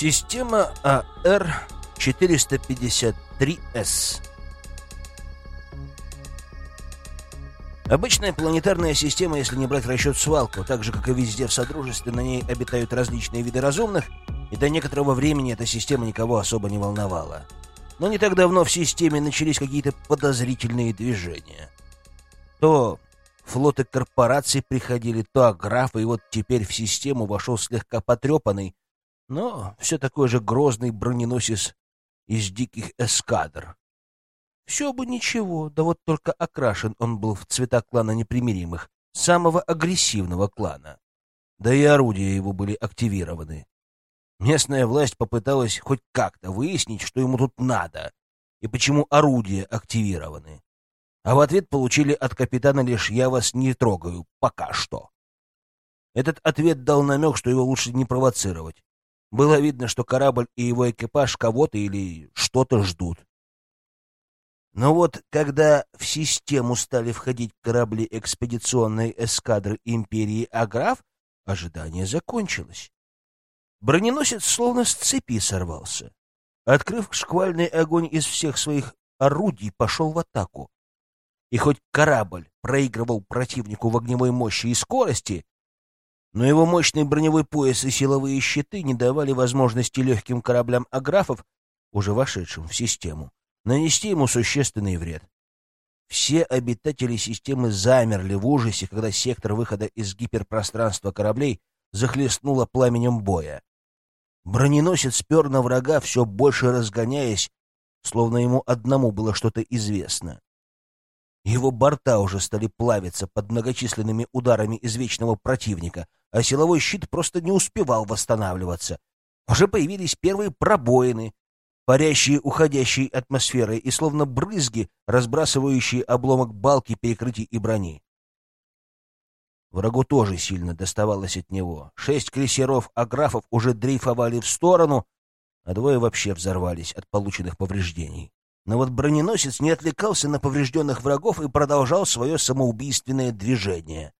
Система АР-453С. Обычная планетарная система, если не брать расчет свалку, так же, как и везде в Содружестве, на ней обитают различные виды разумных, и до некоторого времени эта система никого особо не волновала. Но не так давно в системе начались какие-то подозрительные движения. То флоты корпораций приходили, то аграфы, и вот теперь в систему вошел слегка потрепанный, но все такой же грозный броненосец из диких эскадр. Все бы ничего, да вот только окрашен он был в цвета клана непримиримых, самого агрессивного клана. Да и орудия его были активированы. Местная власть попыталась хоть как-то выяснить, что ему тут надо, и почему орудия активированы. А в ответ получили от капитана лишь «я вас не трогаю, пока что». Этот ответ дал намек, что его лучше не провоцировать. Было видно, что корабль и его экипаж кого-то или что-то ждут. Но вот когда в систему стали входить корабли экспедиционной эскадры империи Аграф, ожидание закончилось. Броненосец словно с цепи сорвался. Открыв шквальный огонь из всех своих орудий, пошел в атаку. И хоть корабль проигрывал противнику в огневой мощи и скорости, но его мощный броневой пояс и силовые щиты не давали возможности легким кораблям аграфов, уже вошедшим в систему, нанести ему существенный вред. Все обитатели системы замерли в ужасе, когда сектор выхода из гиперпространства кораблей захлестнуло пламенем боя. Броненосец спер на врага, все больше разгоняясь, словно ему одному было что-то известно. Его борта уже стали плавиться под многочисленными ударами извечного противника, а силовой щит просто не успевал восстанавливаться. Уже появились первые пробоины, парящие уходящей атмосферой и словно брызги, разбрасывающие обломок балки, перекрытий и брони. Врагу тоже сильно доставалось от него. Шесть крейсеров аграфов уже дрейфовали в сторону, а двое вообще взорвались от полученных повреждений. Но вот броненосец не отвлекался на поврежденных врагов и продолжал свое самоубийственное движение.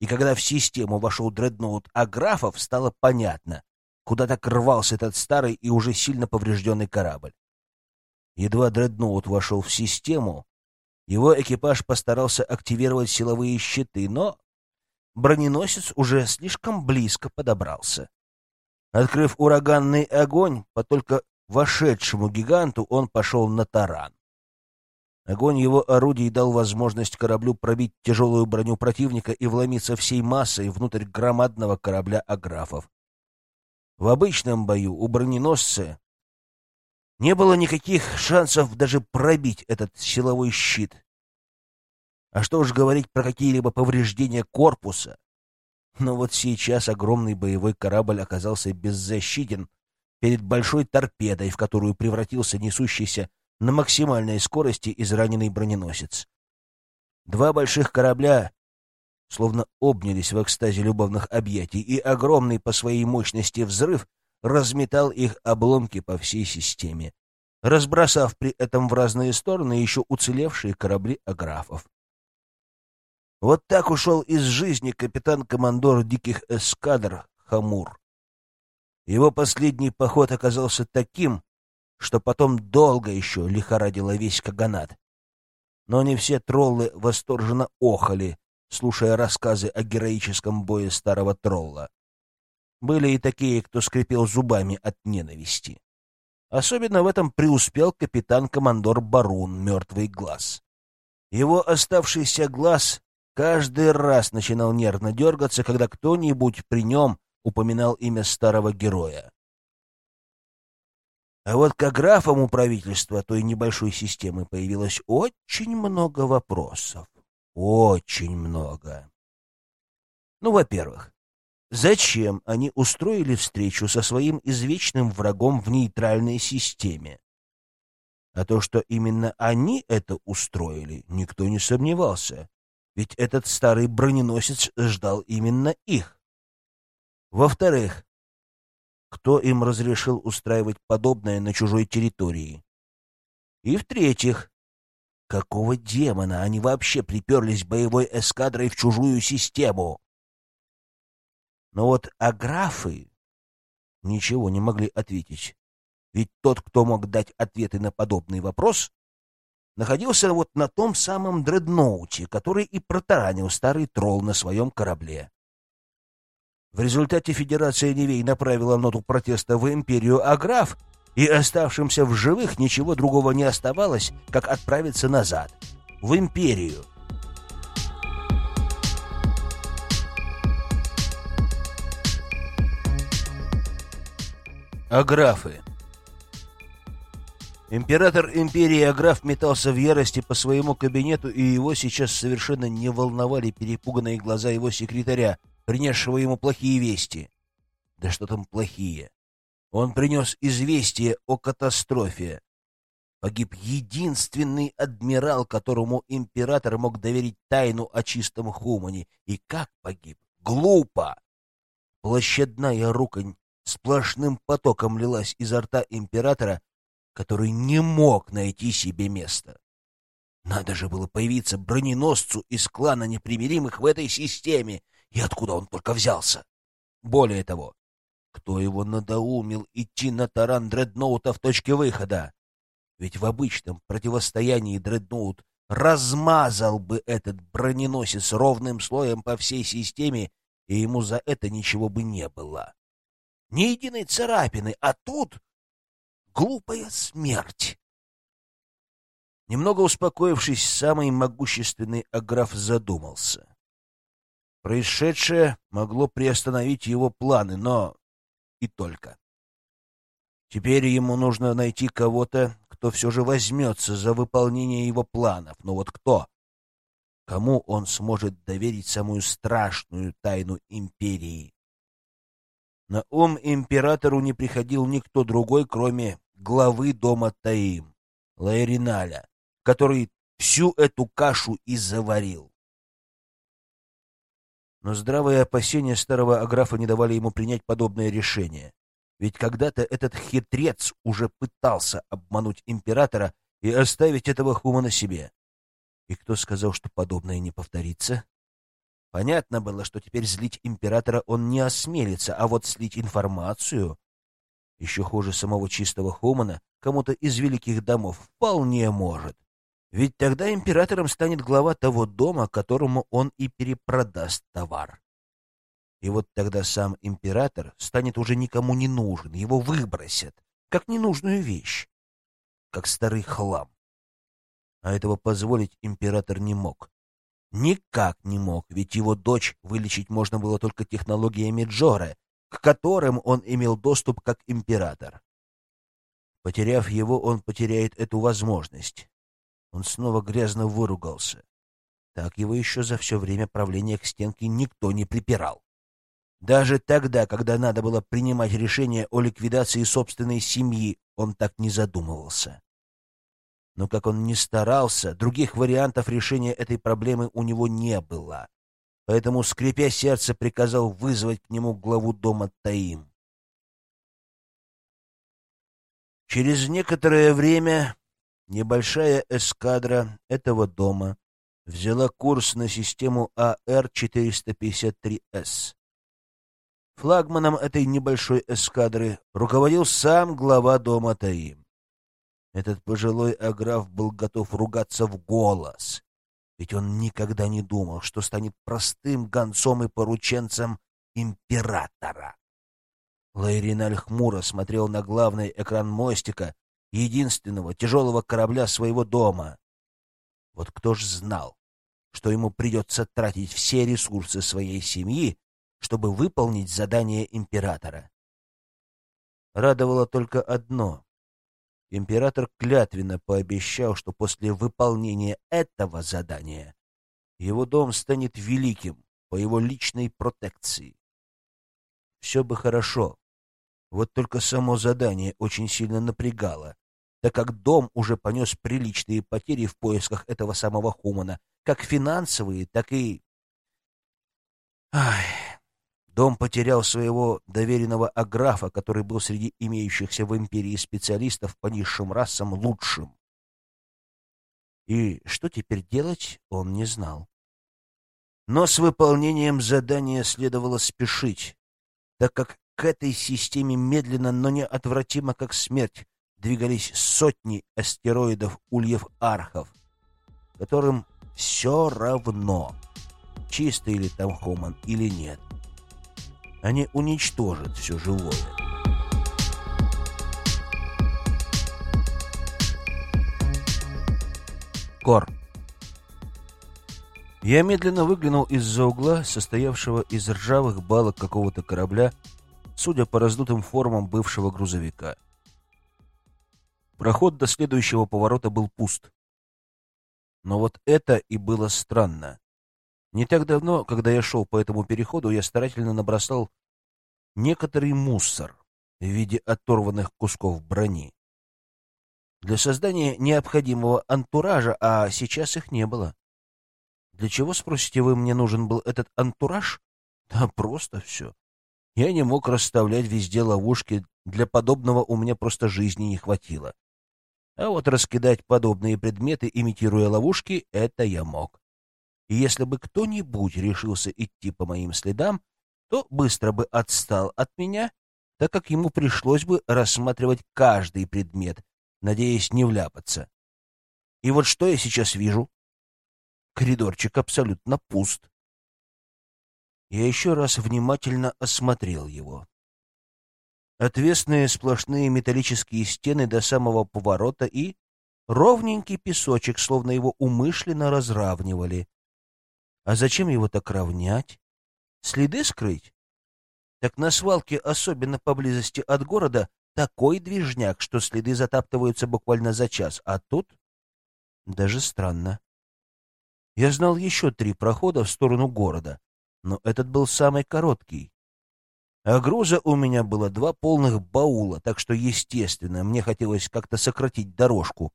И когда в систему вошел дредноут Аграфов, стало понятно, куда так рвался этот старый и уже сильно поврежденный корабль. Едва дредноут вошел в систему, его экипаж постарался активировать силовые щиты, но броненосец уже слишком близко подобрался. Открыв ураганный огонь по только вошедшему гиганту, он пошел на таран. Огонь его орудий дал возможность кораблю пробить тяжелую броню противника и вломиться всей массой внутрь громадного корабля аграфов. В обычном бою у броненосца не было никаких шансов даже пробить этот силовой щит. А что уж говорить про какие-либо повреждения корпуса. Но вот сейчас огромный боевой корабль оказался беззащитен перед большой торпедой, в которую превратился несущийся на максимальной скорости израненный броненосец. Два больших корабля словно обнялись в экстазе любовных объятий, и огромный по своей мощности взрыв разметал их обломки по всей системе, разбросав при этом в разные стороны еще уцелевшие корабли аграфов. Вот так ушел из жизни капитан-командор диких эскадр Хамур. Его последний поход оказался таким, что потом долго еще лихорадило весь Каганат. Но не все троллы восторженно охали, слушая рассказы о героическом бое старого тролла. Были и такие, кто скрипел зубами от ненависти. Особенно в этом преуспел капитан-командор Барун «Мертвый глаз». Его оставшийся глаз каждый раз начинал нервно дергаться, когда кто-нибудь при нем упоминал имя старого героя. А вот к графам у правительства той небольшой системы появилось очень много вопросов. Очень много. Ну, во-первых, зачем они устроили встречу со своим извечным врагом в нейтральной системе? А то, что именно они это устроили, никто не сомневался. Ведь этот старый броненосец ждал именно их. Во-вторых, кто им разрешил устраивать подобное на чужой территории. И в-третьих, какого демона они вообще приперлись боевой эскадрой в чужую систему? Но вот аграфы ничего не могли ответить. Ведь тот, кто мог дать ответы на подобный вопрос, находился вот на том самом дредноуте, который и протаранил старый тролл на своем корабле. В результате Федерация Невей направила ноту протеста в Империю, а граф и оставшимся в живых ничего другого не оставалось, как отправиться назад, в Империю. Аграфы Император империи Аграф метался в ярости по своему кабинету, и его сейчас совершенно не волновали перепуганные глаза его секретаря, принесшего ему плохие вести. Да что там плохие? Он принес известие о катастрофе. Погиб единственный адмирал, которому император мог доверить тайну о чистом хумане. И как погиб? Глупо! Площадная руконь сплошным потоком лилась изо рта императора, который не мог найти себе места. Надо же было появиться броненосцу из клана непримиримых в этой системе, и откуда он только взялся. Более того, кто его надоумил идти на таран дредноута в точке выхода? Ведь в обычном противостоянии дредноут размазал бы этот броненосец ровным слоем по всей системе, и ему за это ничего бы не было. Ни единой царапины, а тут Глупая смерть. Немного успокоившись, самый могущественный Аграф задумался. Происшедшее могло приостановить его планы, но и только. Теперь ему нужно найти кого-то, кто все же возьмется за выполнение его планов. Но вот кто? Кому он сможет доверить самую страшную тайну империи? На ум императору не приходил никто другой, кроме главы дома Таим, Лаэриналя, который всю эту кашу и заварил. Но здравые опасения старого Аграфа не давали ему принять подобное решение. Ведь когда-то этот хитрец уже пытался обмануть императора и оставить этого Хума себе. И кто сказал, что подобное не повторится? Понятно было, что теперь злить императора он не осмелится, а вот слить информацию, еще хуже самого чистого Хумана, кому-то из великих домов, вполне может. Ведь тогда императором станет глава того дома, которому он и перепродаст товар. И вот тогда сам император станет уже никому не нужен, его выбросят, как ненужную вещь, как старый хлам. А этого позволить император не мог. Никак не мог, ведь его дочь вылечить можно было только технологиями Джора, к которым он имел доступ как император. Потеряв его, он потеряет эту возможность. Он снова грязно выругался. Так его еще за все время правления к стенке никто не припирал. Даже тогда, когда надо было принимать решение о ликвидации собственной семьи, он так не задумывался. Но как он ни старался, других вариантов решения этой проблемы у него не было. Поэтому, скрипя сердце, приказал вызвать к нему главу дома Таим. Через некоторое время небольшая эскадра этого дома взяла курс на систему АР-453С. Флагманом этой небольшой эскадры руководил сам глава дома Таим. Этот пожилой аграф был готов ругаться в голос, ведь он никогда не думал, что станет простым гонцом и порученцем императора. Лайриналь хмуро смотрел на главный экран мостика, единственного тяжелого корабля своего дома. Вот кто ж знал, что ему придется тратить все ресурсы своей семьи, чтобы выполнить задание императора. Радовало только одно император клятвенно пообещал, что после выполнения этого задания его дом станет великим по его личной протекции. Все бы хорошо, вот только само задание очень сильно напрягало, так как дом уже понес приличные потери в поисках этого самого Хумана, как финансовые, так и... Ай, Дом потерял своего доверенного аграфа, который был среди имеющихся в империи специалистов по низшим расам лучшим. И что теперь делать, он не знал. Но с выполнением задания следовало спешить, так как к этой системе медленно, но неотвратимо, как смерть, двигались сотни астероидов ульев-архов, которым все равно, чистый ли там Хоман или нет. Они уничтожат все живое. Кор. Я медленно выглянул из-за угла, состоявшего из ржавых балок какого-то корабля, судя по раздутым формам бывшего грузовика. Проход до следующего поворота был пуст. Но вот это и было странно. Не так давно, когда я шел по этому переходу, я старательно набросал некоторый мусор в виде оторванных кусков брони. Для создания необходимого антуража, а сейчас их не было. Для чего, спросите вы, мне нужен был этот антураж? Да просто все. Я не мог расставлять везде ловушки, для подобного у меня просто жизни не хватило. А вот раскидать подобные предметы, имитируя ловушки, это я мог. И если бы кто-нибудь решился идти по моим следам, то быстро бы отстал от меня, так как ему пришлось бы рассматривать каждый предмет, надеясь не вляпаться. И вот что я сейчас вижу? Коридорчик абсолютно пуст. Я еще раз внимательно осмотрел его. Отвесные сплошные металлические стены до самого поворота и ровненький песочек, словно его умышленно разравнивали. А зачем его так равнять? Следы скрыть? Так на свалке, особенно поблизости от города, такой движняк, что следы затаптываются буквально за час, а тут даже странно. Я знал еще три прохода в сторону города, но этот был самый короткий. А груза у меня было два полных баула, так что, естественно, мне хотелось как-то сократить дорожку.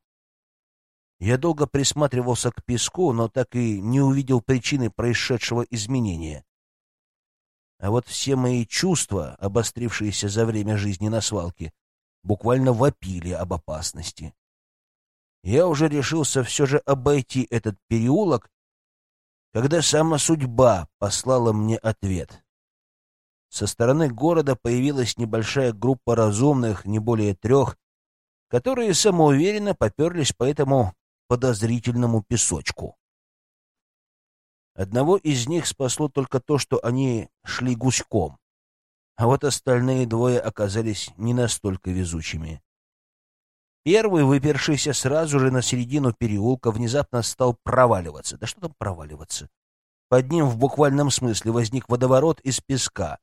Я долго присматривался к песку, но так и не увидел причины происшедшего изменения. А вот все мои чувства, обострившиеся за время жизни на свалке, буквально вопили об опасности. Я уже решился все же обойти этот переулок, когда сама судьба послала мне ответ. Со стороны города появилась небольшая группа разумных, не более трех, которые самоуверенно поперлись по этому подозрительному песочку. Одного из них спасло только то, что они шли гуськом, а вот остальные двое оказались не настолько везучими. Первый, выпершийся сразу же на середину переулка, внезапно стал проваливаться. Да что там проваливаться? Под ним в буквальном смысле возник водоворот из песка.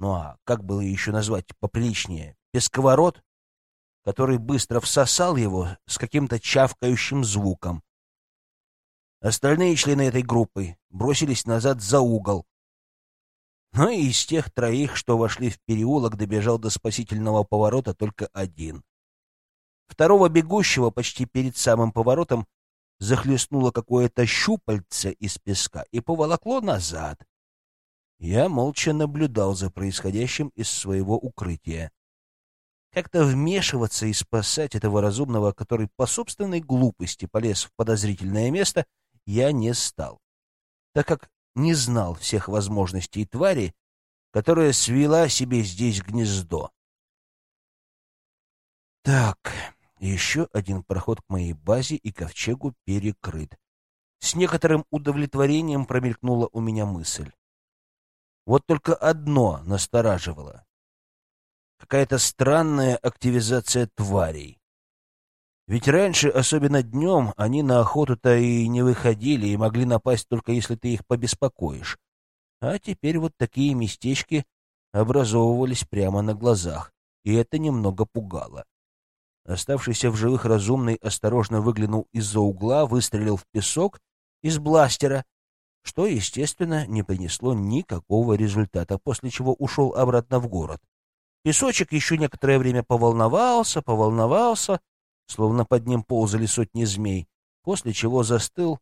Ну а как было еще назвать поприличнее? Песковорот, который быстро всосал его с каким-то чавкающим звуком, Остальные члены этой группы бросились назад за угол. Но и из тех троих, что вошли в переулок, добежал до спасительного поворота только один. Второго бегущего почти перед самым поворотом захлестнуло какое-то щупальце из песка и поволокло назад. Я молча наблюдал за происходящим из своего укрытия. Как-то вмешиваться и спасать этого разумного, который по собственной глупости полез в подозрительное место — я не стал, так как не знал всех возможностей твари, которая свела себе здесь гнездо. Так, еще один проход к моей базе и ковчегу перекрыт. С некоторым удовлетворением промелькнула у меня мысль. Вот только одно настораживало. Какая-то странная активизация тварей. Ведь раньше, особенно днем, они на охоту-то и не выходили и могли напасть только если ты их побеспокоишь. А теперь вот такие местечки образовывались прямо на глазах, и это немного пугало. Оставшийся в живых разумный осторожно выглянул из-за угла, выстрелил в песок из бластера, что, естественно, не принесло никакого результата, после чего ушел обратно в город. Песочек еще некоторое время поволновался, поволновался, словно под ним ползали сотни змей, после чего застыл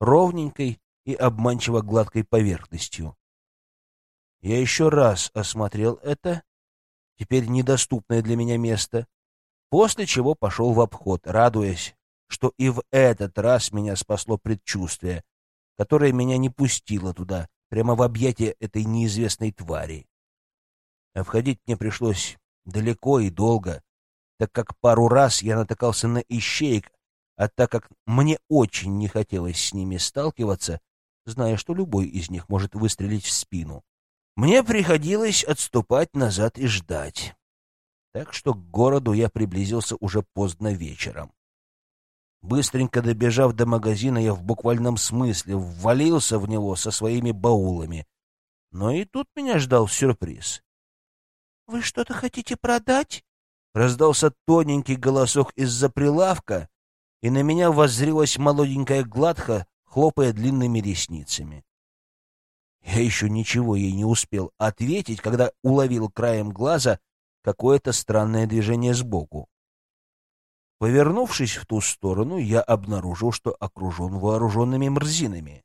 ровненькой и обманчиво гладкой поверхностью. Я еще раз осмотрел это, теперь недоступное для меня место, после чего пошел в обход, радуясь, что и в этот раз меня спасло предчувствие, которое меня не пустило туда, прямо в объятия этой неизвестной твари. А входить мне пришлось далеко и долго, так как пару раз я натыкался на ищеек, а так как мне очень не хотелось с ними сталкиваться, зная, что любой из них может выстрелить в спину, мне приходилось отступать назад и ждать. Так что к городу я приблизился уже поздно вечером. Быстренько добежав до магазина, я в буквальном смысле ввалился в него со своими баулами. Но и тут меня ждал сюрприз. — Вы что-то хотите продать? — раздался тоненький голосок из-за прилавка, и на меня воззрилась молоденькая гладха, хлопая длинными ресницами. Я еще ничего ей не успел ответить, когда уловил краем глаза какое-то странное движение сбоку. Повернувшись в ту сторону, я обнаружил, что окружен вооруженными мрзинами.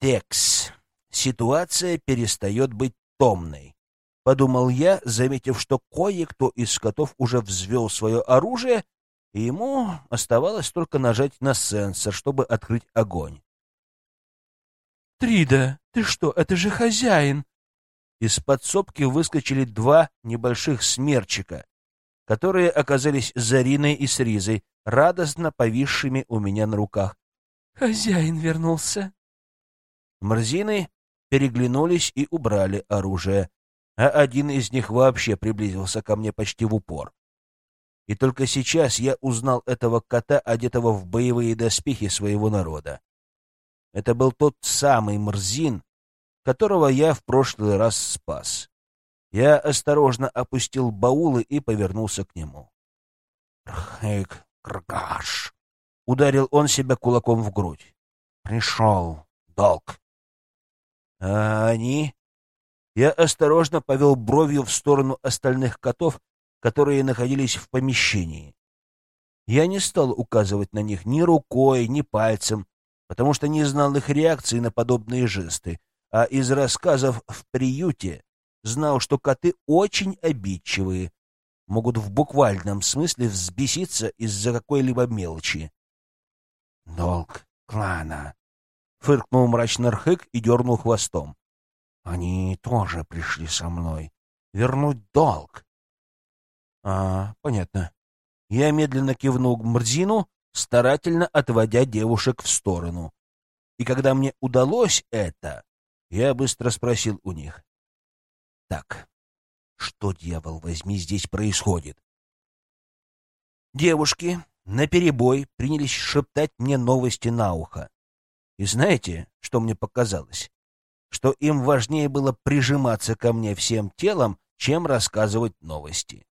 «Текс. Ситуация перестает быть томной», — подумал я, заметив, что кое-кто из котов уже взвел свое оружие, и ему оставалось только нажать на сенсор, чтобы открыть огонь. «Трида, ты что, это же хозяин!» Из подсобки выскочили два небольших смерчика, которые оказались Зариной и Сризой, радостно повисшими у меня на руках. «Хозяин вернулся!» Морзины переглянулись и убрали оружие, а один из них вообще приблизился ко мне почти в упор. И только сейчас я узнал этого кота, одетого в боевые доспехи своего народа. Это был тот самый Мрзин, которого я в прошлый раз спас. Я осторожно опустил баулы и повернулся к нему. «Рхейк Кргаш!» — ударил он себя кулаком в грудь. «Пришел долг!» «А они?» Я осторожно повел бровью в сторону остальных котов, которые находились в помещении. Я не стал указывать на них ни рукой, ни пальцем, потому что не знал их реакции на подобные жесты, а из рассказов в приюте знал, что коты очень обидчивые, могут в буквальном смысле взбеситься из-за какой-либо мелочи. «Долг клана!» — фыркнул мрачно Рхык и дернул хвостом. «Они тоже пришли со мной. Вернуть долг!» «А, понятно». Я медленно кивнул к Мрзину, старательно отводя девушек в сторону. И когда мне удалось это, я быстро спросил у них. «Так, что, дьявол возьми, здесь происходит?» Девушки наперебой принялись шептать мне новости на ухо. И знаете, что мне показалось? Что им важнее было прижиматься ко мне всем телом, чем рассказывать новости.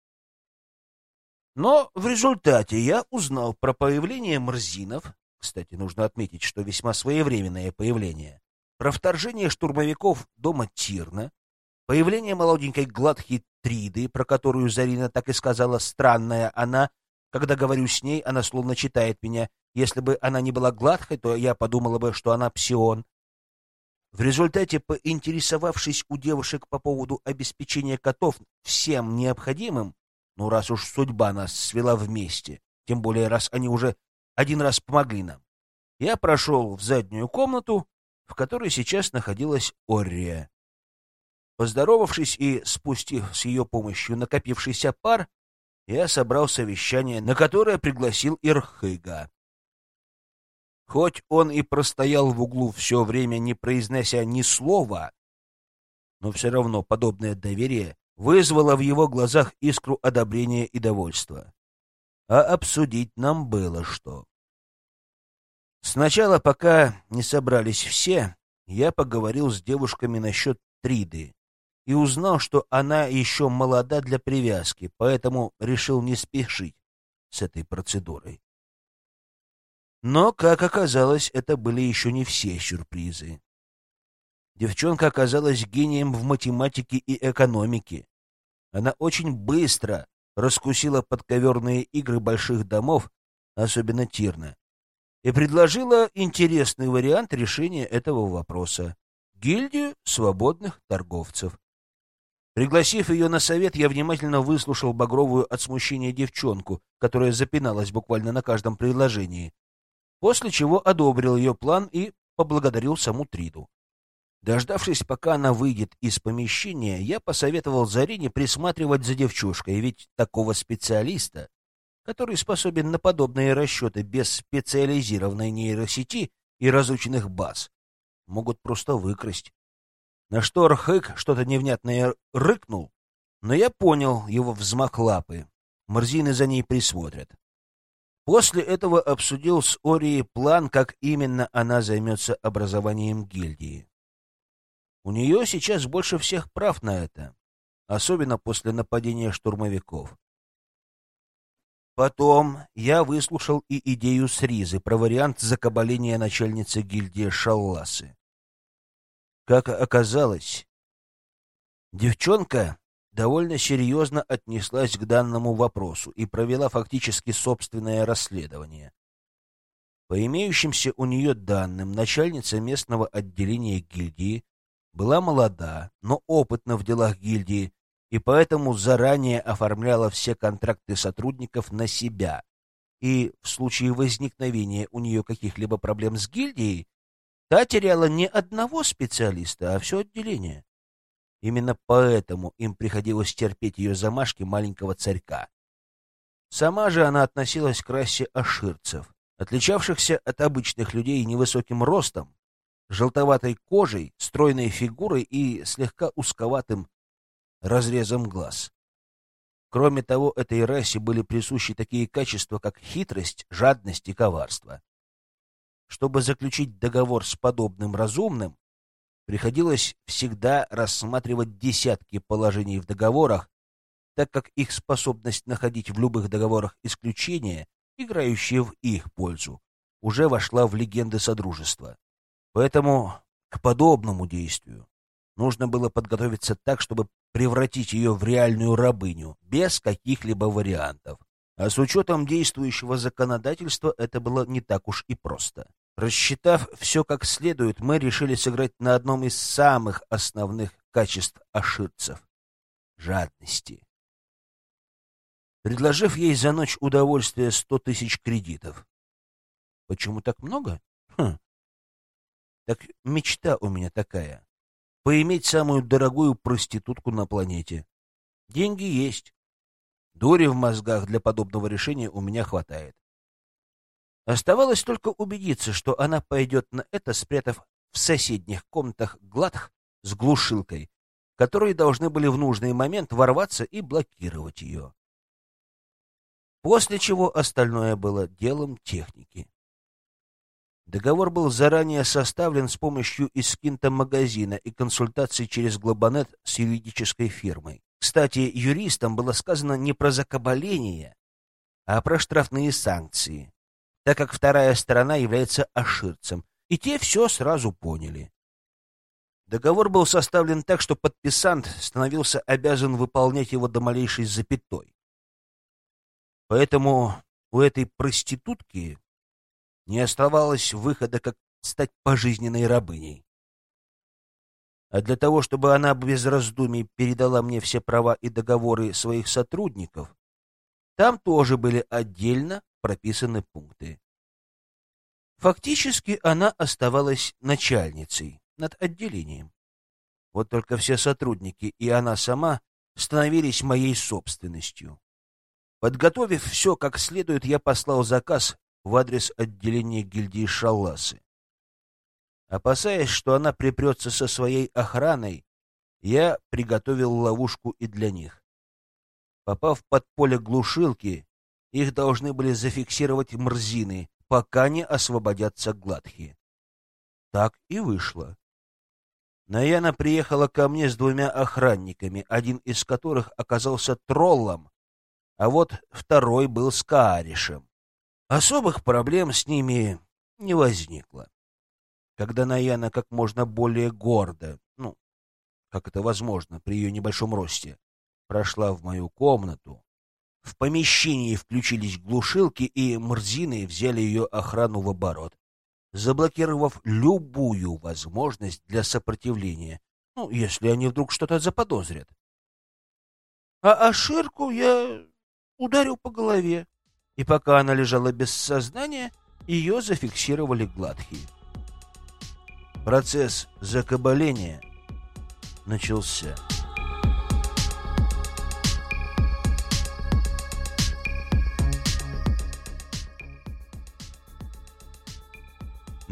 Но в результате я узнал про появление мрзинов, кстати, нужно отметить, что весьма своевременное появление, про вторжение штурмовиков дома Тирна, появление молоденькой гладхи Триды, про которую Зарина так и сказала «странная она», когда говорю с ней, она словно читает меня. Если бы она не была гладкой, то я подумала бы, что она псион. В результате, поинтересовавшись у девушек по поводу обеспечения котов всем необходимым, ну, раз уж судьба нас свела вместе, тем более, раз они уже один раз помогли нам, я прошел в заднюю комнату, в которой сейчас находилась Оррия. Поздоровавшись и спустив с ее помощью накопившийся пар, я собрал совещание, на которое пригласил Ирхыга. Хоть он и простоял в углу все время, не произнося ни слова, но все равно подобное доверие вызвало в его глазах искру одобрения и довольства. А обсудить нам было что. Сначала, пока не собрались все, я поговорил с девушками насчет Триды и узнал, что она еще молода для привязки, поэтому решил не спешить с этой процедурой. Но, как оказалось, это были еще не все сюрпризы. Девчонка оказалась гением в математике и экономике. Она очень быстро раскусила подковерные игры больших домов, особенно Тирна, и предложила интересный вариант решения этого вопроса — гильдию свободных торговцев. Пригласив ее на совет, я внимательно выслушал багровую от смущения девчонку, которая запиналась буквально на каждом предложении, после чего одобрил ее план и поблагодарил саму Триду. Дождавшись, пока она выйдет из помещения, я посоветовал Зарине присматривать за девчушкой, ведь такого специалиста, который способен на подобные расчеты без специализированной нейросети и разученных баз, могут просто выкрасть. На что Рхык что-то невнятное рыкнул, но я понял его взмах лапы. Морзины за ней присмотрят. После этого обсудил с Орией план, как именно она займется образованием гильдии. У нее сейчас больше всех прав на это, особенно после нападения штурмовиков. Потом я выслушал и идею Сризы про вариант закабаления начальницы гильдии Шалласы. Как оказалось, девчонка довольно серьезно отнеслась к данному вопросу и провела фактически собственное расследование. По имеющимся у нее данным, начальница местного отделения гильдии была молода, но опытна в делах гильдии, и поэтому заранее оформляла все контракты сотрудников на себя. И в случае возникновения у нее каких-либо проблем с гильдией, та теряла не одного специалиста, а все отделение. Именно поэтому им приходилось терпеть ее замашки маленького царька. Сама же она относилась к расе аширцев, отличавшихся от обычных людей невысоким ростом, желтоватой кожей, стройной фигурой и слегка узковатым разрезом глаз. Кроме того, этой расе были присущи такие качества, как хитрость, жадность и коварство. Чтобы заключить договор с подобным разумным, приходилось всегда рассматривать десятки положений в договорах, так как их способность находить в любых договорах исключения, играющие в их пользу, уже вошла в легенды Содружества. Поэтому к подобному действию нужно было подготовиться так, чтобы превратить ее в реальную рабыню, без каких-либо вариантов. А с учетом действующего законодательства это было не так уж и просто. Рассчитав все как следует, мы решили сыграть на одном из самых основных качеств аширцев — жадности. Предложив ей за ночь удовольствие сто тысяч кредитов. Почему так много? Хм, так мечта у меня такая — поиметь самую дорогую проститутку на планете. Деньги есть. Дури в мозгах для подобного решения у меня хватает. Оставалось только убедиться, что она пойдет на это, спрятав в соседних комнатах гладх с глушилкой, которые должны были в нужный момент ворваться и блокировать ее. После чего остальное было делом техники. Договор был заранее составлен с помощью искинта магазина и консультаций через Глобанет с юридической фирмой. Кстати, юристам было сказано не про закабаление, а про штрафные санкции, так как вторая сторона является аширцем, и те все сразу поняли. Договор был составлен так, что подписант становился обязан выполнять его до малейшей запятой. Поэтому у этой проститутки не оставалось выхода, как стать пожизненной рабыней. А для того, чтобы она без раздумий передала мне все права и договоры своих сотрудников, там тоже были отдельно прописаны пункты. Фактически она оставалась начальницей над отделением. Вот только все сотрудники и она сама становились моей собственностью. Подготовив все как следует, я послал заказ в адрес отделения гильдии Шалласы. Опасаясь, что она припрется со своей охраной, я приготовил ловушку и для них. Попав под поле глушилки, их должны были зафиксировать мрзины, пока не освободятся гладхи. Так и вышло. Наяна приехала ко мне с двумя охранниками, один из которых оказался троллом, а вот второй был скааришем. Особых проблем с ними не возникло. Когда Наяна как можно более гордо, ну, как это возможно при ее небольшом росте, прошла в мою комнату, в помещении включились глушилки, и мрзины взяли ее охрану в оборот, заблокировав любую возможность для сопротивления, ну, если они вдруг что-то заподозрят. А Аширку я ударил по голове и пока она лежала без сознания, ее зафиксировали гладкие. Процесс закабаления начался.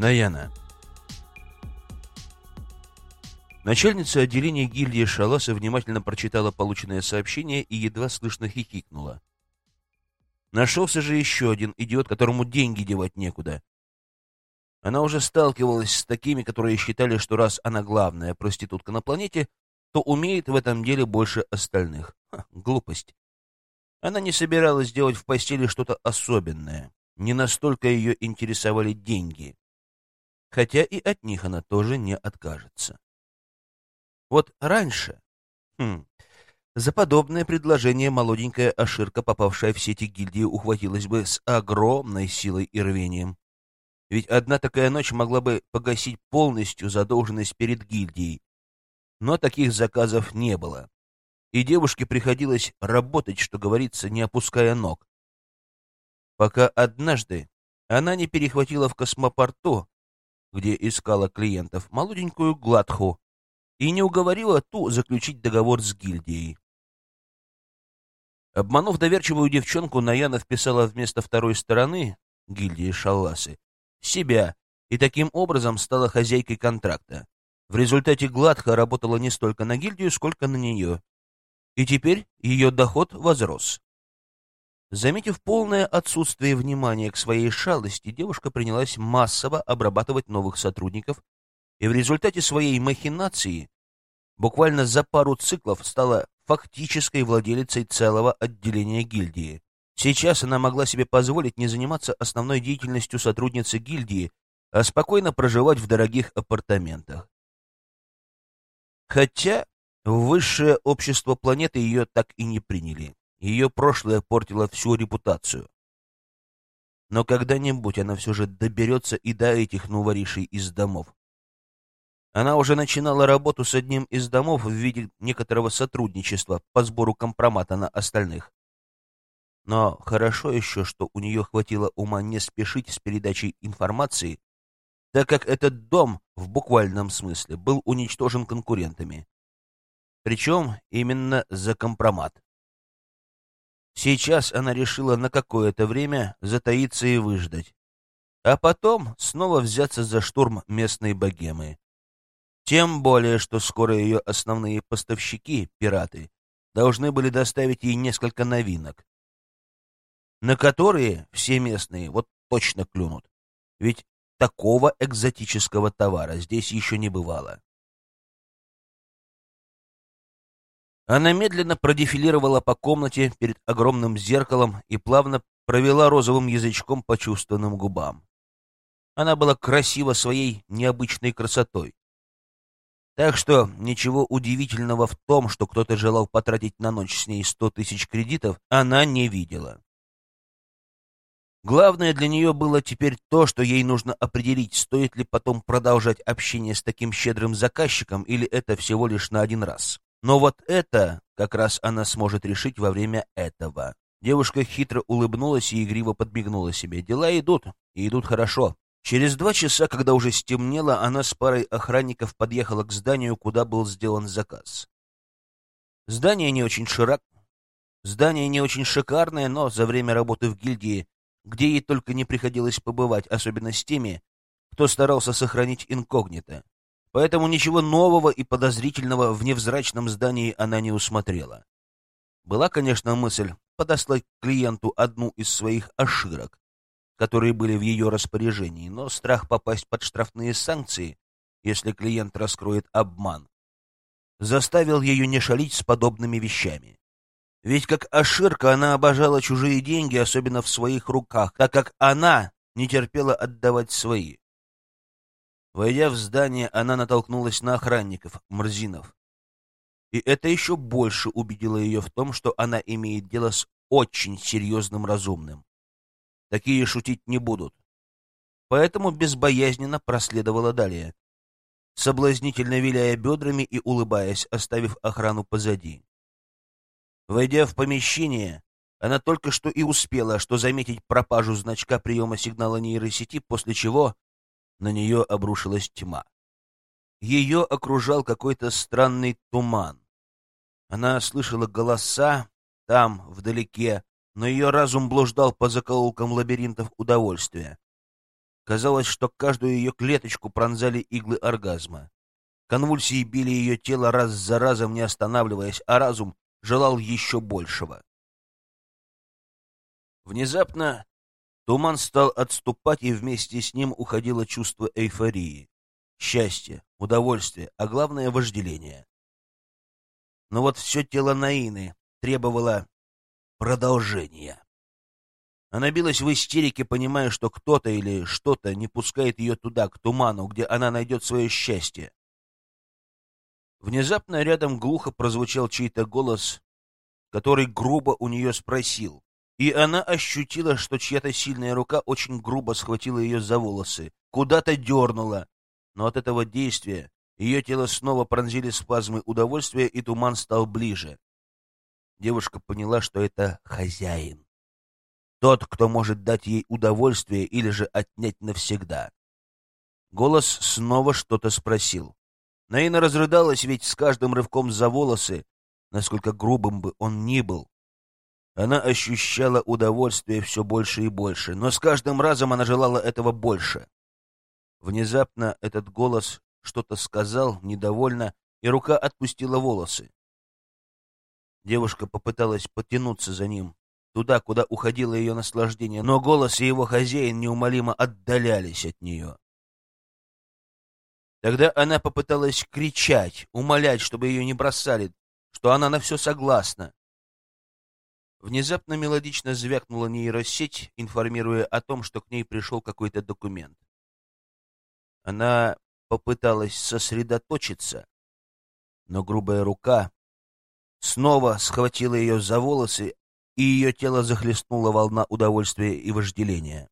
Наяна. Начальница отделения гильдии Шаласа внимательно прочитала полученное сообщение и едва слышно хихикнула. Нашелся же еще один идиот, которому деньги девать некуда. Она уже сталкивалась с такими, которые считали, что раз она главная проститутка на планете, то умеет в этом деле больше остальных. Ха, глупость. Она не собиралась делать в постели что-то особенное. Не настолько ее интересовали деньги. Хотя и от них она тоже не откажется. Вот раньше... Хм, за подобное предложение молоденькая Аширка, попавшая в сети гильдии, ухватилась бы с огромной силой и рвением. Ведь одна такая ночь могла бы погасить полностью задолженность перед гильдией. Но таких заказов не было. И девушке приходилось работать, что говорится, не опуская ног. Пока однажды она не перехватила в космопорту, где искала клиентов, молоденькую Гладху, и не уговорила ту заключить договор с гильдией. Обманув доверчивую девчонку, Наяна вписала вместо второй стороны гильдии Шалласы себя и таким образом стала хозяйкой контракта. В результате Гладха работала не столько на гильдию, сколько на нее. И теперь ее доход возрос. Заметив полное отсутствие внимания к своей шалости, девушка принялась массово обрабатывать новых сотрудников и в результате своей махинации буквально за пару циклов стала фактической владелицей целого отделения гильдии. Сейчас она могла себе позволить не заниматься основной деятельностью сотрудницы гильдии, а спокойно проживать в дорогих апартаментах. Хотя высшее общество планеты ее так и не приняли. Ее прошлое портило всю репутацию. Но когда-нибудь она все же доберется и до этих новоришей из домов. Она уже начинала работу с одним из домов в виде некоторого сотрудничества по сбору компромата на остальных. Но хорошо еще, что у нее хватило ума не спешить с передачей информации, так как этот дом, в буквальном смысле, был уничтожен конкурентами. Причем именно за компромат. Сейчас она решила на какое-то время затаиться и выждать, а потом снова взяться за штурм местной богемы. Тем более, что скоро ее основные поставщики, пираты, должны были доставить ей несколько новинок, на которые все местные вот точно клюнут. Ведь такого экзотического товара здесь еще не бывало. Она медленно продефилировала по комнате перед огромным зеркалом и плавно провела розовым язычком по чувственным губам. Она была красива своей необычной красотой. Так что ничего удивительного в том, что кто-то желал потратить на ночь с ней сто тысяч кредитов, она не видела. Главное для нее было теперь то, что ей нужно определить, стоит ли потом продолжать общение с таким щедрым заказчиком, или это всего лишь на один раз. Но вот это как раз она сможет решить во время этого. Девушка хитро улыбнулась и игриво подмигнула себе. Дела идут, и идут хорошо. Через два часа, когда уже стемнело, она с парой охранников подъехала к зданию, куда был сделан заказ. Здание не очень широк, здание не очень шикарное, но за время работы в гильдии, где ей только не приходилось побывать, особенно с теми, кто старался сохранить инкогнито. Поэтому ничего нового и подозрительного в невзрачном здании она не усмотрела. Была, конечно, мысль подослать клиенту одну из своих оширок, которые были в ее распоряжении, но страх попасть под штрафные санкции, если клиент раскроет обман, заставил ее не шалить с подобными вещами. Ведь как Аширка она обожала чужие деньги, особенно в своих руках, так как она не терпела отдавать свои. Войдя в здание, она натолкнулась на охранников, Мрзинов. И это еще больше убедило ее в том, что она имеет дело с очень серьезным разумным. Такие шутить не будут. Поэтому безбоязненно проследовала далее, соблазнительно виляя бедрами и улыбаясь, оставив охрану позади. Войдя в помещение, она только что и успела, что заметить пропажу значка приема сигнала нейросети, после чего на нее обрушилась тьма. ее окружал какой-то странный туман. Она слышала голоса там, вдалеке, но ее разум блуждал по закоулкам лабиринтов удовольствия. Казалось, что каждую ее клеточку пронзали иглы оргазма. Конвульсии били ее тело раз за разом, не останавливаясь, а разум желал еще большего. Внезапно туман стал отступать, и вместе с ним уходило чувство эйфории, счастья, удовольствия, а главное — вожделения. Но вот все тело Наины требовало продолжения. Она билась в истерике, понимая, что кто-то или что-то не пускает ее туда, к туману, где она найдет свое счастье. Внезапно рядом глухо прозвучал чей-то голос, который грубо у нее спросил, и она ощутила, что чья-то сильная рука очень грубо схватила ее за волосы, куда-то дернула, но от этого действия ее тело снова пронзили спазмы удовольствия, и туман стал ближе. Девушка поняла, что это хозяин. Тот, кто может дать ей удовольствие или же отнять навсегда. Голос снова что-то спросил. Наина разрыдалась, ведь с каждым рывком за волосы, насколько грубым бы он ни был, она ощущала удовольствие все больше и больше, но с каждым разом она желала этого больше. Внезапно этот голос что-то сказал, недовольно, и рука отпустила волосы. Девушка попыталась потянуться за ним, туда, куда уходило ее наслаждение, но голос и его хозяин неумолимо отдалялись от нее. Тогда она попыталась кричать, умолять, чтобы ее не бросали, что она на все согласна. Внезапно мелодично звякнула нейросеть, информируя о том, что к ней пришел какой-то документ. Она попыталась сосредоточиться, но грубая рука снова схватила ее за волосы, и ее тело захлестнула волна удовольствия и вожделения.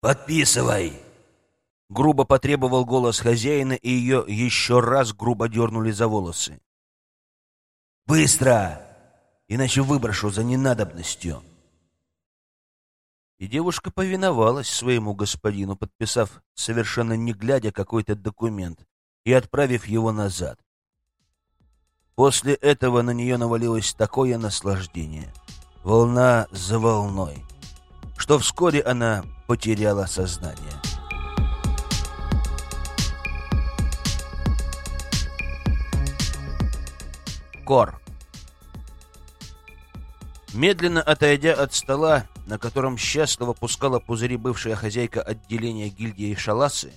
«Подписывай!» Грубо потребовал голос хозяина, и ее еще раз грубо дернули за волосы. «Быстро! Иначе выброшу за ненадобностью!» И девушка повиновалась своему господину, подписав, совершенно не глядя, какой-то документ и отправив его назад. После этого на нее навалилось такое наслаждение, волна за волной, что вскоре она потеряла сознание. Кор. Медленно отойдя от стола, на котором счастливо пускала пузыри бывшая хозяйка отделения гильдии Шаласы,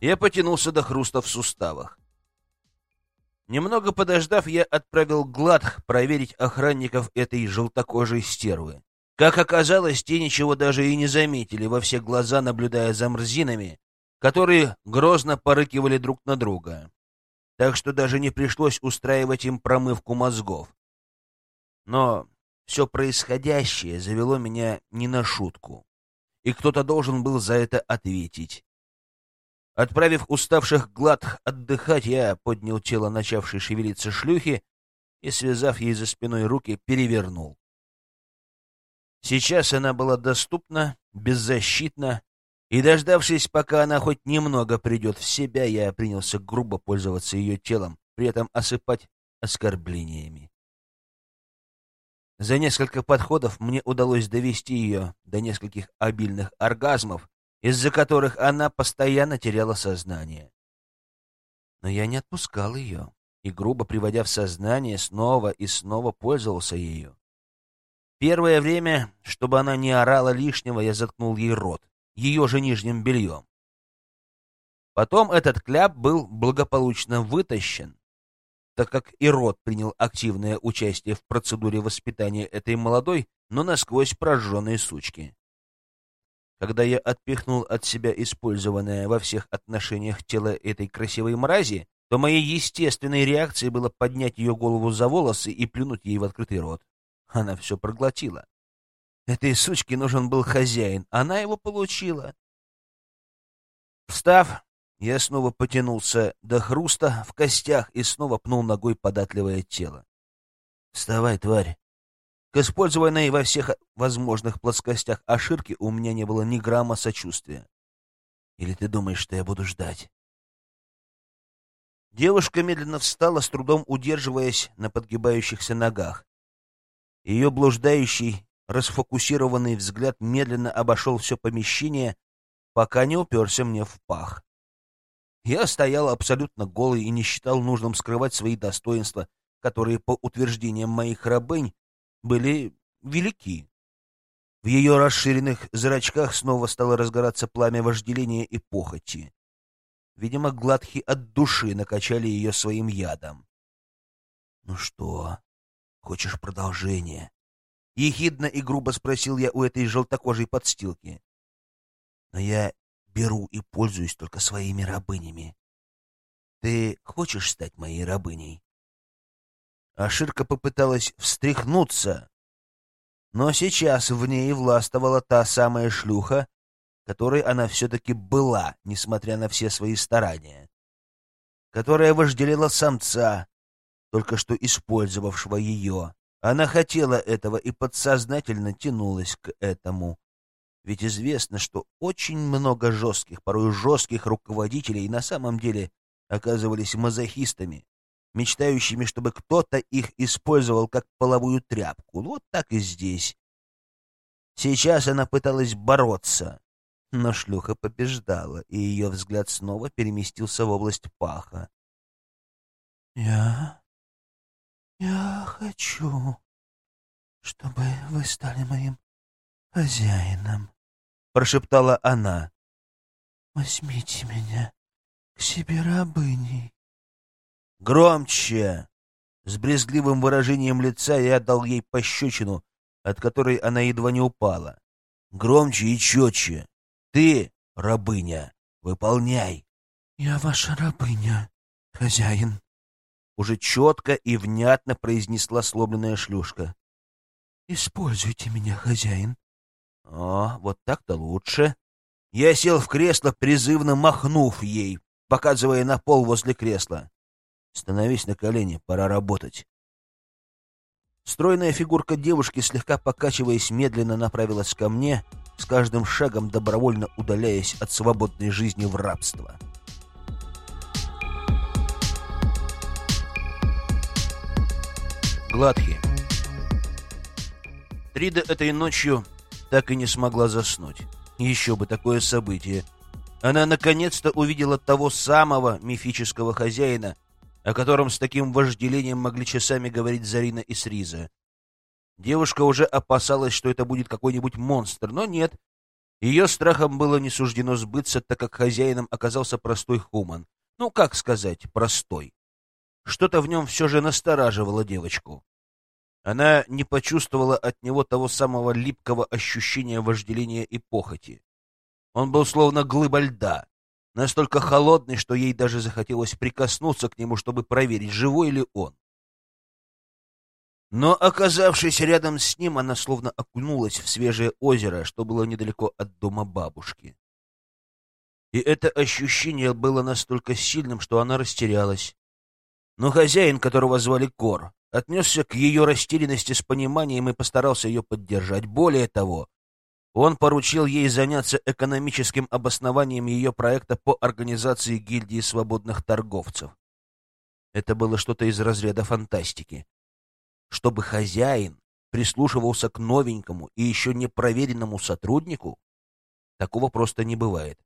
я потянулся до хруста в суставах. Немного подождав, я отправил Гладх проверить охранников этой желтокожей стервы. Как оказалось, те ничего даже и не заметили, во все глаза наблюдая за мрзинами, которые грозно порыкивали друг на друга так что даже не пришлось устраивать им промывку мозгов. Но все происходящее завело меня не на шутку, и кто-то должен был за это ответить. Отправив уставших глад отдыхать, я поднял тело начавшей шевелиться шлюхи и, связав ей за спиной руки, перевернул. Сейчас она была доступна, беззащитна и, дождавшись, пока она хоть немного придет в себя, я принялся грубо пользоваться ее телом, при этом осыпать оскорблениями. За несколько подходов мне удалось довести ее до нескольких обильных оргазмов, из-за которых она постоянно теряла сознание. Но я не отпускал ее и, грубо приводя в сознание, снова и снова пользовался ею. Первое время, чтобы она не орала лишнего, я заткнул ей рот ее же нижним бельем. Потом этот кляп был благополучно вытащен, так как и род принял активное участие в процедуре воспитания этой молодой, но насквозь прожженной сучки. Когда я отпихнул от себя использованное во всех отношениях тело этой красивой мрази, то моей естественной реакцией было поднять ее голову за волосы и плюнуть ей в открытый рот. Она все проглотила. Этой сучке нужен был хозяин. Она его получила. Встав, я снова потянулся до хруста в костях и снова пнул ногой податливое тело. «Вставай, тварь!» К использованной во всех возможных плоскостях оширки у меня не было ни грамма сочувствия. Или ты думаешь, что я буду ждать? Девушка медленно встала, с трудом удерживаясь на подгибающихся ногах. Ее блуждающий, расфокусированный взгляд медленно обошел все помещение, пока не уперся мне в пах. Я стоял абсолютно голый и не считал нужным скрывать свои достоинства, которые, по утверждениям моих рабынь, были велики. В ее расширенных зрачках снова стало разгораться пламя вожделения и похоти. Видимо, гладхи от души накачали ее своим ядом. — Ну что, хочешь продолжение? — ехидно и грубо спросил я у этой желтокожей подстилки. — Но я беру и пользуюсь только своими рабынями. Ты хочешь стать моей рабыней? Аширка попыталась встряхнуться, но сейчас в ней властвовала та самая шлюха, которой она все-таки была, несмотря на все свои старания, которая вожделела самца, только что использовавшего ее. Она хотела этого и подсознательно тянулась к этому. Ведь известно, что очень много жестких, порой жестких руководителей на самом деле оказывались мазохистами, мечтающими, чтобы кто-то их использовал как половую тряпку. Вот так и здесь. Сейчас она пыталась бороться, но шлюха побеждала, и ее взгляд снова переместился в область паха. «Я... я хочу, чтобы вы стали моим хозяином», — прошептала она. «Возьмите меня к себе рабыней». «Громче!» С брезгливым выражением лица я дал ей пощечину, от которой она едва не упала. «Громче и четче! Ты, рабыня, выполняй!» «Я ваша рабыня, хозяин!» Уже четко и внятно произнесла сломленная шлюшка. «Используйте меня, хозяин!» «О, вот так-то лучше!» Я сел в кресло, призывно махнув ей, показывая на пол возле кресла. Становись на колени, пора работать. Стройная фигурка девушки, слегка покачиваясь, медленно направилась ко мне, с каждым шагом добровольно удаляясь от свободной жизни в рабство. Гладхи. Трида этой ночью так и не смогла заснуть. Еще бы такое событие. Она наконец-то увидела того самого мифического хозяина, о котором с таким вожделением могли часами говорить Зарина и Сриза. Девушка уже опасалась, что это будет какой-нибудь монстр, но нет. Ее страхом было не суждено сбыться, так как хозяином оказался простой хуман. Ну, как сказать, простой. Что-то в нем все же настораживало девочку. Она не почувствовала от него того самого липкого ощущения вожделения и похоти. Он был словно глыба льда, настолько холодный, что ей даже захотелось прикоснуться к нему, чтобы проверить, живой ли он. Но, оказавшись рядом с ним, она словно окунулась в свежее озеро, что было недалеко от дома бабушки. И это ощущение было настолько сильным, что она растерялась. Но хозяин, которого звали Кор, отнесся к ее растерянности с пониманием и постарался ее поддержать. Более того, он поручил ей заняться экономическим обоснованием ее проекта по организации гильдии свободных торговцев. Это было что-то из разряда фантастики. Чтобы хозяин прислушивался к новенькому и еще не проверенному сотруднику, такого просто не бывает.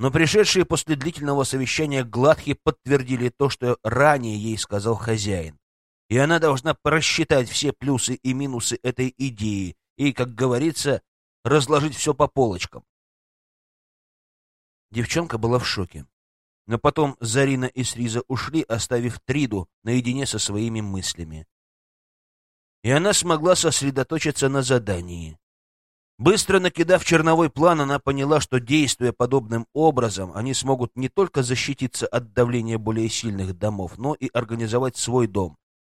Но пришедшие после длительного совещания гладхи подтвердили то, что ранее ей сказал хозяин. И она должна просчитать все плюсы и минусы этой идеи, и, как говорится, разложить все по полочкам. Девчонка была в шоке. Но потом Зарина и Сриза ушли, оставив Триду наедине со своими мыслями. И она смогла сосредоточиться на задании. Быстро накидав черновой план, она поняла, что, действуя подобным образом, они смогут не только защититься от давления более сильных домов, но и организовать свой дом,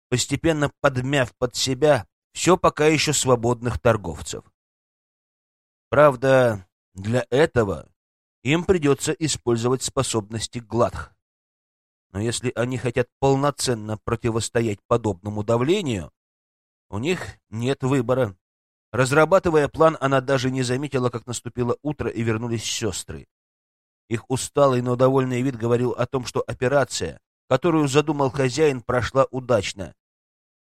постепенно подмяв под себя все пока еще свободных торговцев. Правда, для этого им придется использовать способности Гладх. Но если они хотят полноценно противостоять подобному давлению, у них нет выбора. Разрабатывая план, она даже не заметила, как наступило утро и вернулись сестры. Их усталый, но довольный вид говорил о том, что операция, которую задумал хозяин, прошла удачно.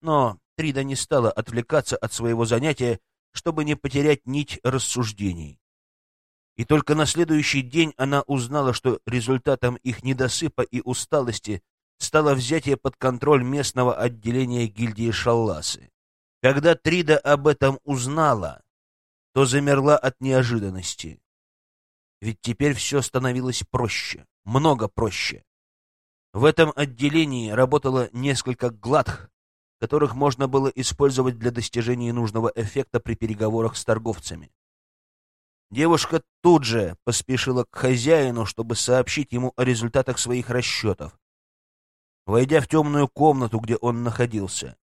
Но Трида не стала отвлекаться от своего занятия, чтобы не потерять нить рассуждений. И только на следующий день она узнала, что результатом их недосыпа и усталости стало взятие под контроль местного отделения гильдии Шалласы. Когда Трида об этом узнала, то замерла от неожиданности. Ведь теперь все становилось проще, много проще. В этом отделении работало несколько гладх, которых можно было использовать для достижения нужного эффекта при переговорах с торговцами. Девушка тут же поспешила к хозяину, чтобы сообщить ему о результатах своих расчетов. Войдя в темную комнату, где он находился,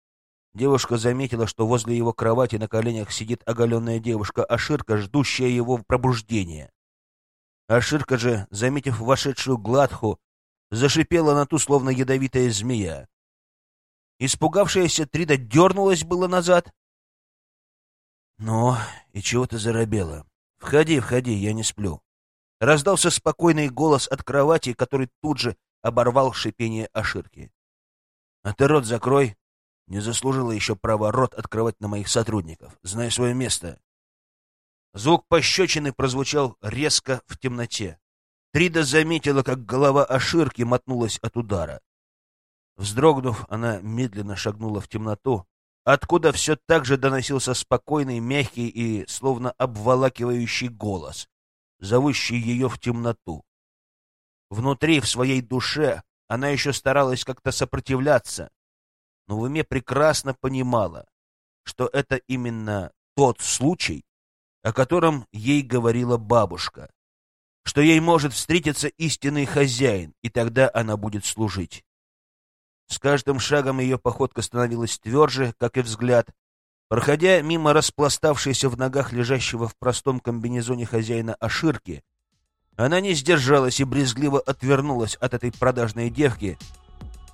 девушка заметила, что возле его кровати на коленях сидит оголенная девушка Аширка, ждущая его пробуждения. Аширка же, заметив вошедшую гладху, зашипела на ту, словно ядовитая змея. Испугавшаяся Трида дернулась было назад. «Ну, и чего ты заробела? Входи, входи, я не сплю». Раздался спокойный голос от кровати, который тут же оборвал шипение Аширки. «А ты рот закрой. Не заслужила еще право рот открывать на моих сотрудников. Знай свое место». Звук пощечины прозвучал резко в темноте. Трида заметила, как голова Аширки мотнулась от удара. Вздрогнув, она медленно шагнула в темноту, откуда все так же доносился спокойный, мягкий и словно обволакивающий голос, зовущий ее в темноту. Внутри, в своей душе, она еще старалась как-то сопротивляться, но в уме прекрасно понимала, что это именно тот случай, о котором ей говорила бабушка, что ей может встретиться истинный хозяин, и тогда она будет служить. С каждым шагом ее походка становилась тверже, как и взгляд. Проходя мимо распластавшейся в ногах лежащего в простом комбинезоне хозяина Аширки, она не сдержалась и брезгливо отвернулась от этой продажной девки,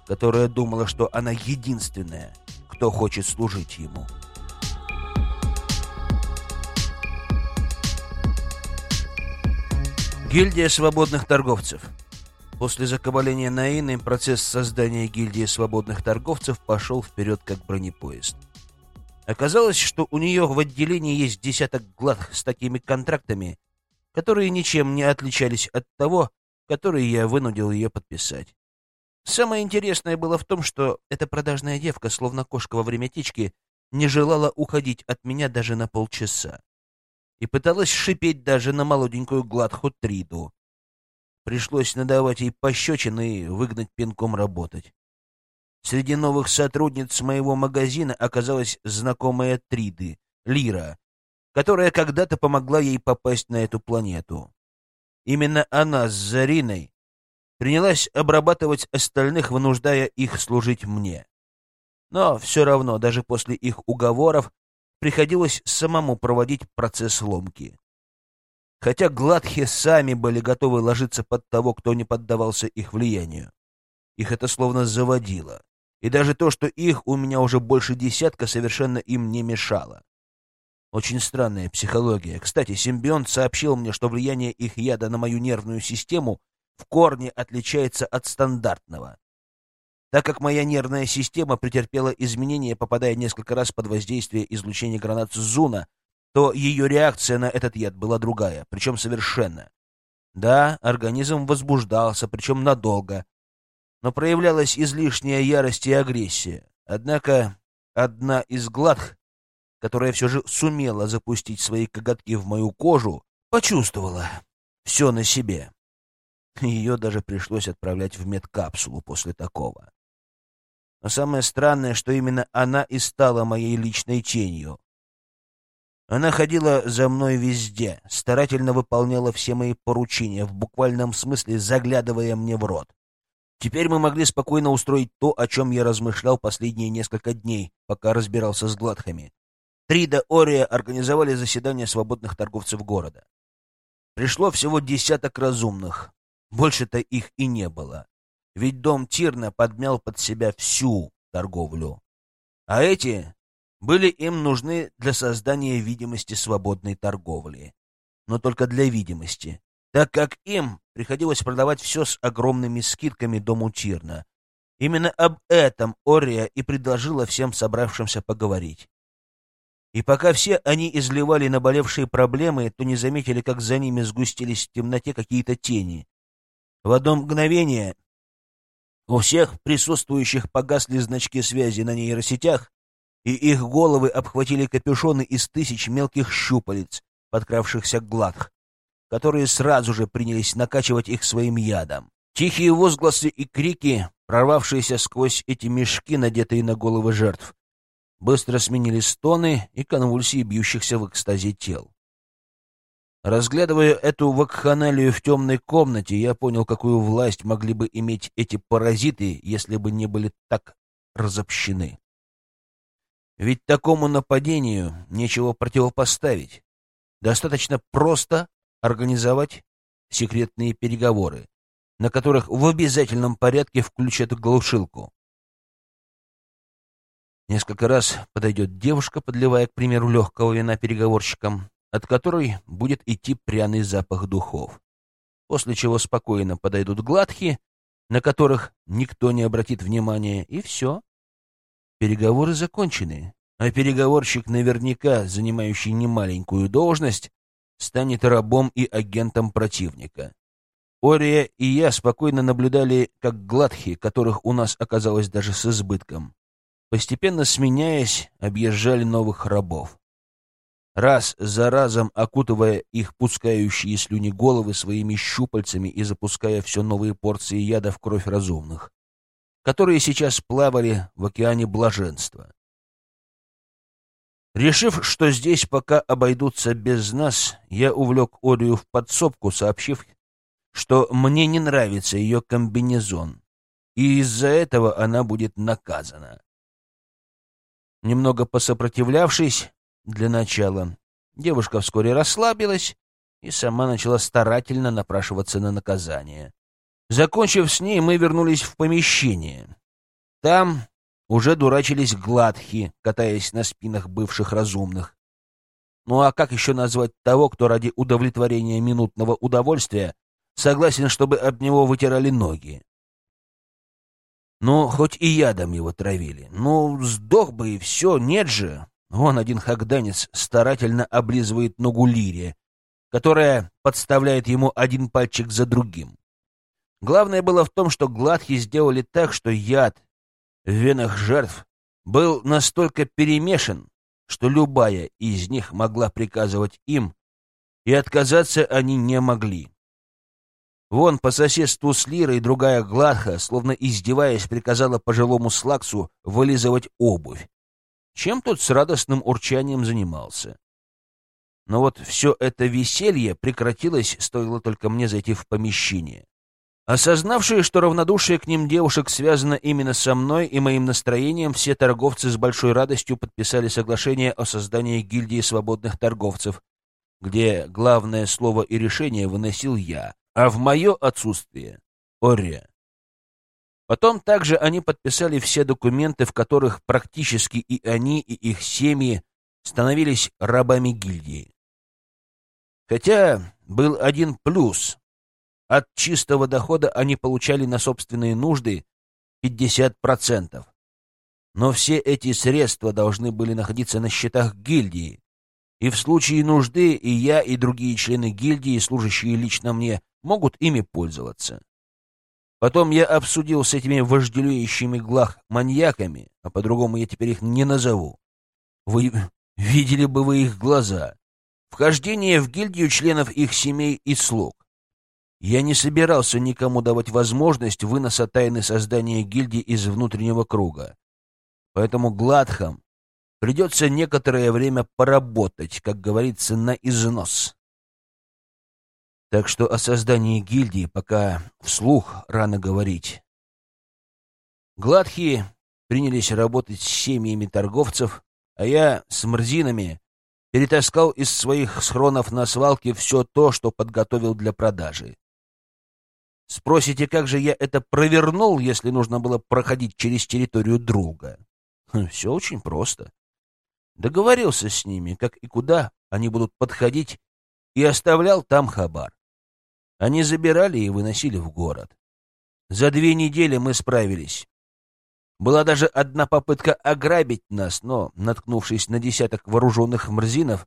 которая думала, что она единственная, кто хочет служить ему. Гильдия свободных торговцев. После закабаления Наины процесс создания гильдии свободных торговцев пошел вперед как бронепоезд. Оказалось, что у нее в отделении есть десяток глад с такими контрактами, которые ничем не отличались от того, который я вынудил ее подписать. Самое интересное было в том, что эта продажная девка, словно кошка во время течки, не желала уходить от меня даже на полчаса и пыталась шипеть даже на молоденькую гладху Триду. Пришлось надавать ей пощечины и выгнать пинком работать. Среди новых сотрудниц моего магазина оказалась знакомая Триды, Лира, которая когда-то помогла ей попасть на эту планету. Именно она с Зариной принялась обрабатывать остальных, вынуждая их служить мне. Но все равно, даже после их уговоров, приходилось самому проводить процесс ломки. Хотя гладхи сами были готовы ложиться под того, кто не поддавался их влиянию. Их это словно заводило. И даже то, что их у меня уже больше десятка, совершенно им не мешало. Очень странная психология. Кстати, симбионт сообщил мне, что влияние их яда на мою нервную систему в корне отличается от стандартного. Так как моя нервная система претерпела изменения, попадая несколько раз под воздействие излучения гранат Зуна, то ее реакция на этот яд была другая, причем совершенно. Да, организм возбуждался, причем надолго, но проявлялась излишняя ярость и агрессия. Однако одна из гладх, которая все же сумела запустить свои коготки в мою кожу, почувствовала все на себе. Ее даже пришлось отправлять в медкапсулу после такого. Но самое странное, что именно она и стала моей личной тенью. Она ходила за мной везде, старательно выполняла все мои поручения, в буквальном смысле заглядывая мне в рот. Теперь мы могли спокойно устроить то, о чем я размышлял последние несколько дней, пока разбирался с гладхами. Трида Ория организовали заседание свободных торговцев города. Пришло всего десяток разумных. Больше-то их и не было ведь дом Тирна подмял под себя всю торговлю. А эти были им нужны для создания видимости свободной торговли. Но только для видимости. так как им приходилось продавать все с огромными скидками до мутирна. Именно об этом Ория и предложила всем собравшимся поговорить. И пока все они изливали наболевшие проблемы, то не заметили, как за ними сгустились в темноте какие-то тени. В одно мгновение у всех присутствующих погасли значки связи на нейросетях, и их головы обхватили капюшоны из тысяч мелких щупалец, подкравшихся к гладх, которые сразу же принялись накачивать их своим ядом. Тихие возгласы и крики, прорвавшиеся сквозь эти мешки, надетые на головы жертв, быстро сменили стоны и конвульсии бьющихся в экстазе тел. Разглядывая эту вакханалию в темной комнате, я понял, какую власть могли бы иметь эти паразиты, если бы не были так разобщены. Ведь такому нападению нечего противопоставить. Достаточно просто организовать секретные переговоры, на которых в обязательном порядке включат глушилку. Несколько раз подойдет девушка, подливая, к примеру, легкого вина переговорщикам, от которой будет идти пряный запах духов. После чего спокойно подойдут гладхи, на которых никто не обратит внимания, и все. Переговоры закончены, а переговорщик, наверняка занимающий немаленькую должность, станет рабом и агентом противника. Ория и я спокойно наблюдали, как гладхи, которых у нас оказалось даже с избытком, постепенно сменяясь, объезжали новых рабов раз за разом окутывая их пускающие слюни головы своими щупальцами и запуская все новые порции яда в кровь разумных, которые сейчас плавали в океане блаженства. Решив, что здесь пока обойдутся без нас, я увлек Орию в подсобку, сообщив, что мне не нравится ее комбинезон, и из-за этого она будет наказана. Немного посопротивлявшись, для начала. Девушка вскоре расслабилась и сама начала старательно напрашиваться на наказание. Закончив с ней, мы вернулись в помещение. Там уже дурачились гладхи, катаясь на спинах бывших разумных. Ну а как еще назвать того, кто ради удовлетворения минутного удовольствия согласен, чтобы об него вытирали ноги? Ну, хоть и ядом его травили. Ну, сдох бы и все, нет же. Вон один хагданец старательно облизывает ногу Лире, которая подставляет ему один пальчик за другим. Главное было в том, что гладхи сделали так, что яд в венах жертв был настолько перемешан, что любая из них могла приказывать им, и отказаться они не могли. Вон по соседству с Лирой другая гладха, словно издеваясь, приказала пожилому слаксу вылизывать обувь, чем тот с радостным урчанием занимался. Но вот все это веселье прекратилось, стоило только мне зайти в помещение. Осознавшие, что равнодушие к ним девушек связано именно со мной и моим настроением, все торговцы с большой радостью подписали соглашение о создании гильдии свободных торговцев, где главное слово и решение выносил я, а в мое отсутствие — Ория. Потом также они подписали все документы, в которых практически и они, и их семьи становились рабами гильдии. Хотя был один плюс. От чистого дохода они получали на собственные нужды 50%. Но все эти средства должны были находиться на счетах гильдии. И в случае нужды и я, и другие члены гильдии, служащие лично мне, могут ими пользоваться. Потом я обсудил с этими вожделеющими глах маньяками, а по-другому я теперь их не назову. Вы видели бы вы их глаза. Вхождение в гильдию членов их семей и слуг. Я не собирался никому давать возможность выноса тайны создания гильдии из внутреннего круга. Поэтому Гладхам придется некоторое время поработать, как говорится, на износ. Так что о создании гильдии пока вслух рано говорить. Гладхи принялись работать с семьями торговцев, а я с мрзинами перетаскал из своих схронов на свалке все то, что подготовил для продажи. Спросите, как же я это провернул, если нужно было проходить через территорию друга? Хм, все очень просто. Договорился с ними, как и куда они будут подходить, и оставлял там хабар. Они забирали и выносили в город. За две недели мы справились. Была даже одна попытка ограбить нас, но, наткнувшись на десяток вооруженных мрзинов,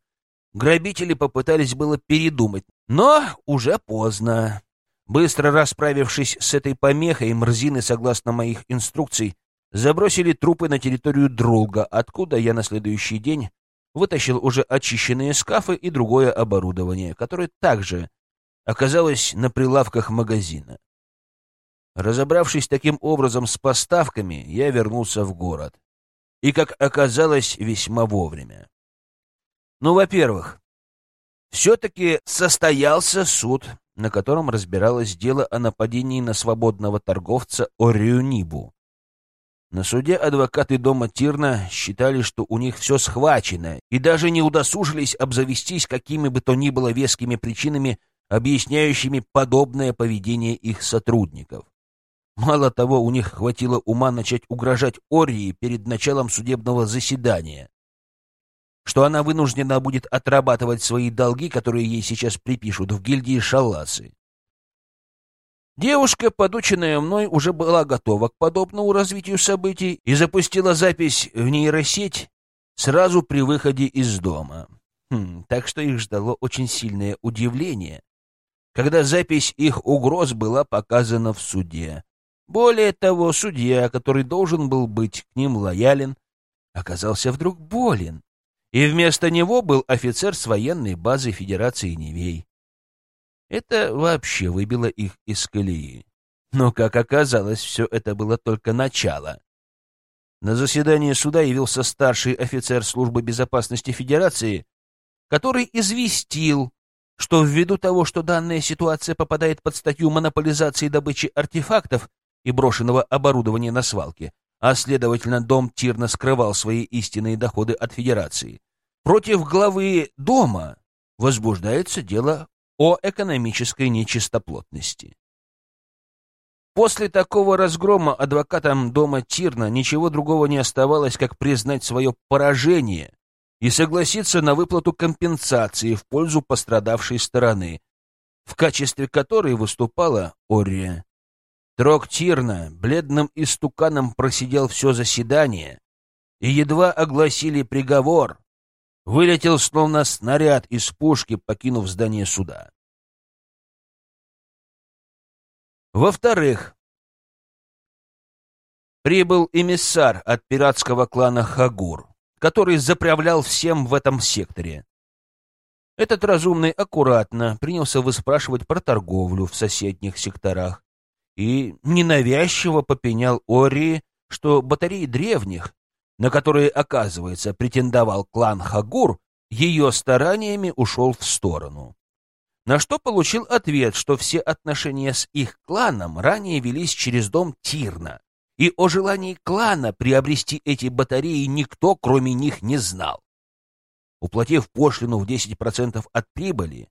грабители попытались было передумать, но уже поздно. Быстро расправившись с этой помехой, мрзины, согласно моих инструкций, забросили трупы на территорию Друлга, откуда я на следующий день вытащил уже очищенные скафы и другое оборудование, которое также оказалось на прилавках магазина. Разобравшись таким образом с поставками, я вернулся в город. И, как оказалось, весьма вовремя. Ну, во-первых, все-таки состоялся суд, на котором разбиралось дело о нападении на свободного торговца Ориунибу. На суде адвокаты дома Тирна считали, что у них все схвачено, и даже не удосужились обзавестись какими бы то ни было вескими причинами, объясняющими подобное поведение их сотрудников. Мало того, у них хватило ума начать угрожать Ории перед началом судебного заседания, что она вынуждена будет отрабатывать свои долги, которые ей сейчас припишут в гильдии Шалласы. Девушка, подученная мной, уже была готова к подобному развитию событий и запустила запись в нейросеть сразу при выходе из дома. Хм, так что их ждало очень сильное удивление, когда запись их угроз была показана в суде. Более того, судья, который должен был быть к ним лоялен, оказался вдруг болен, и вместо него был офицер с военной базы Федерации Невей. Это вообще выбило их из колеи. Но, как оказалось, все это было только начало. На заседание суда явился старший офицер службы безопасности Федерации, который известил, что ввиду того, что данная ситуация попадает под статью монополизации добычи артефактов, и брошенного оборудования на свалке, а, следовательно, дом Тирна скрывал свои истинные доходы от Федерации. Против главы дома возбуждается дело о экономической нечистоплотности. После такого разгрома адвокатам дома Тирна ничего другого не оставалось, как признать свое поражение и согласиться на выплату компенсации в пользу пострадавшей стороны, в качестве которой выступала Ория. Троктирна бледным истуканом просидел все заседание, и едва огласили приговор, вылетел словно снаряд из пушки, покинув здание суда. Во-вторых, прибыл эмиссар от пиратского клана Хагур, который заправлял всем в этом секторе. Этот разумный аккуратно принялся выспрашивать про торговлю в соседних секторах, и ненавязчиво попенял Ори, что батареи древних, на которые, оказывается, претендовал клан Хагур, ее стараниями ушел в сторону. На что получил ответ, что все отношения с их кланом ранее велись через дом Тирна, и о желании клана приобрести эти батареи никто, кроме них, не знал. Уплатив пошлину в 10% от прибыли,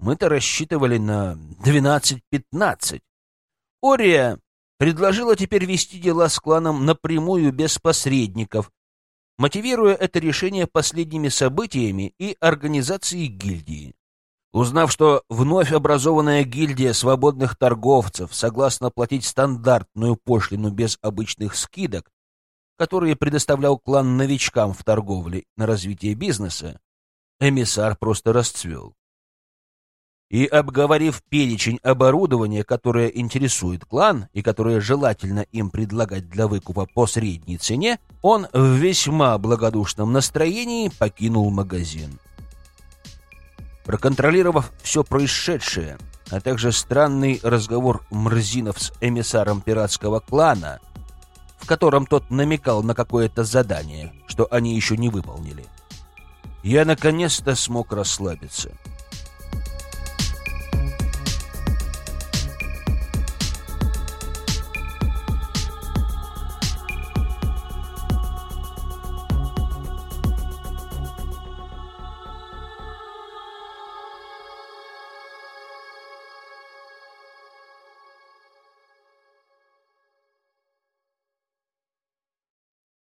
мы-то рассчитывали на 12-15, Ория предложила теперь вести дела с кланом напрямую, без посредников, мотивируя это решение последними событиями и организацией гильдии. Узнав, что вновь образованная гильдия свободных торговцев согласна платить стандартную пошлину без обычных скидок, которые предоставлял клан новичкам в торговле на развитие бизнеса, эмиссар просто расцвел и, обговорив перечень оборудования, которое интересует клан и которое желательно им предлагать для выкупа по средней цене, он в весьма благодушном настроении покинул магазин. Проконтролировав все происшедшее, а также странный разговор Мрзинов с эмиссаром пиратского клана, в котором тот намекал на какое-то задание, что они еще не выполнили, я наконец-то смог расслабиться —